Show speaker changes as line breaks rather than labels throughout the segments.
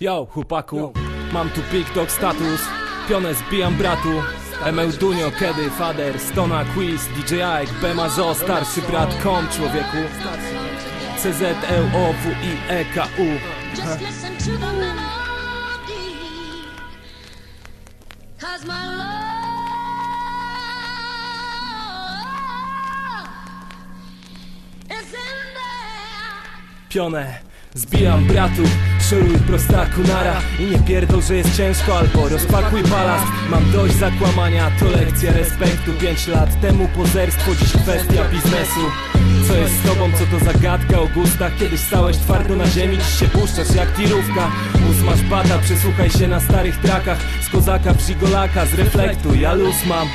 Yo, chłopaku, mam tu TikTok status Pionę zbijam bratu ML Dunio, Kiedy, Fader, Stona, Quiz, DJ Ike, Bema Zo, starszy brat, kom człowieku CZ, L, O, W, I, E.
Cause my love.
Pionę, zbijam bratu Szoruj prostaku nara I nie pierdol, że jest ciężko Albo rozpakuj balast. Mam dość zakłamania To lekcja respektu. Pięć lat temu pozerstwo Dziś kwestia biznesu. Co jest z tobą, co to zagadka o gustach Kiedyś stałeś twardo na ziemi Dziś się puszczasz jak tirówka Usmasz bata, przesłuchaj się na starych trakach. Z kozaka w żigolaka, z reflektu Ja luz mam.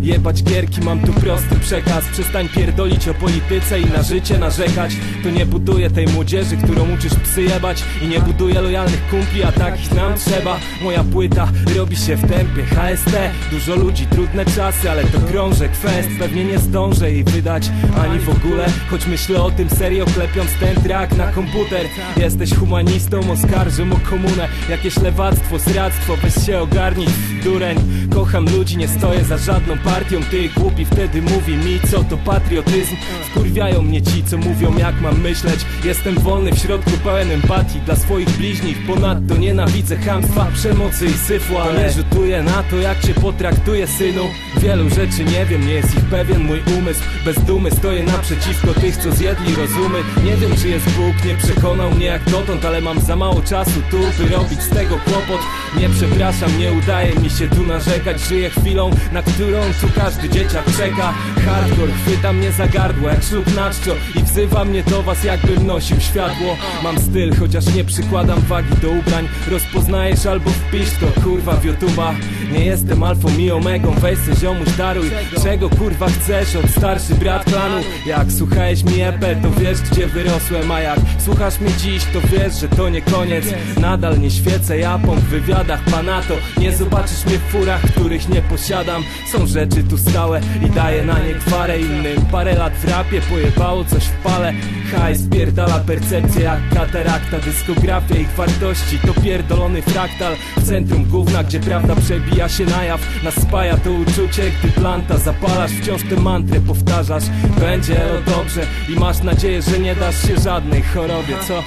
Jebać gierki, mam tu prosty przekaz. Przestań pierdolić o polityce i na życie narzekać. To nie buduje tej młodzieży, którą uczysz psy jebać. I nie buduje lojalnych kumpli, a takich nam trzeba. Moja płyta robi się w tempie HST Dużo ludzi, trudne czasy, ale to krążek fest Pewnie nie zdążę jej wydać, ani w ogóle. Choć myślę o tym serio, klepiąc ten track na komputer. Jesteś humanistą, oskarżę o komunę Jakieś lewactwo, zradztwo, weź się ogarnij Dureń, kocham ludzi, nie stoję za żadną partią. Ty głupi wtedy mówi mi, co to patriotyzm. Wkurwiają mnie ci, co mówią jak mam myśleć. Jestem wolny w środku, pełen empatii dla swoich bliźnich. Ponadto nienawidzę chamstwa, przemocy i syfu Ale rzutuję na to, jak cię potraktuję synu. Wielu rzeczy nie wiem, nie jest ich pewien mój umysł. Bez dumy stoję naprzeciwko tych, co zjedli rozumy. Nie wiem, czy jest Bóg, nie przekonał mnie jak dotąd Ale mam za mało czasu tu, by robić z tego kłopot. Nie przepraszam, nie udaje mi się tu narzekać. Żyję chwilą, na którą tu każdy dzieciak czeka. Hardcore chwyta mnie za gardło jak ślub na czczo. I wzywa mnie do was jakbym nosił światło. Mam styl, chociaż nie przykładam wagi do ubrań. Rozpoznajesz albo wpisz to kurwa w YouTube'a. Nie jestem alfą i omegą, weź se ziomuś daruj. Czego kurwa chcesz od starszy brat klanu? Jak słuchałeś mi EP to wiesz gdzie wyrosłem. A jak słuchasz mnie dziś to wiesz, że to nie koniec. Nadal nie świecę. Japą w wywiadach panato Nie zobaczysz mnie w furach, których nie posiadam. Są rzeczy tu stałe i daję na nie gwarę. Innym parę lat w rapie pojebało coś w pale. Hajs pierdala percepcję jak katarakta Dyskografia ich wartości to pierdolony fraktal. W centrum gówna, gdzie prawda przebija się na jaw. Nas spaja to uczucie, gdy planta zapalasz. Wciąż tę mantrę powtarzasz. Będzie o dobrze i masz nadzieję, że nie dasz się żadnej chorobie, co?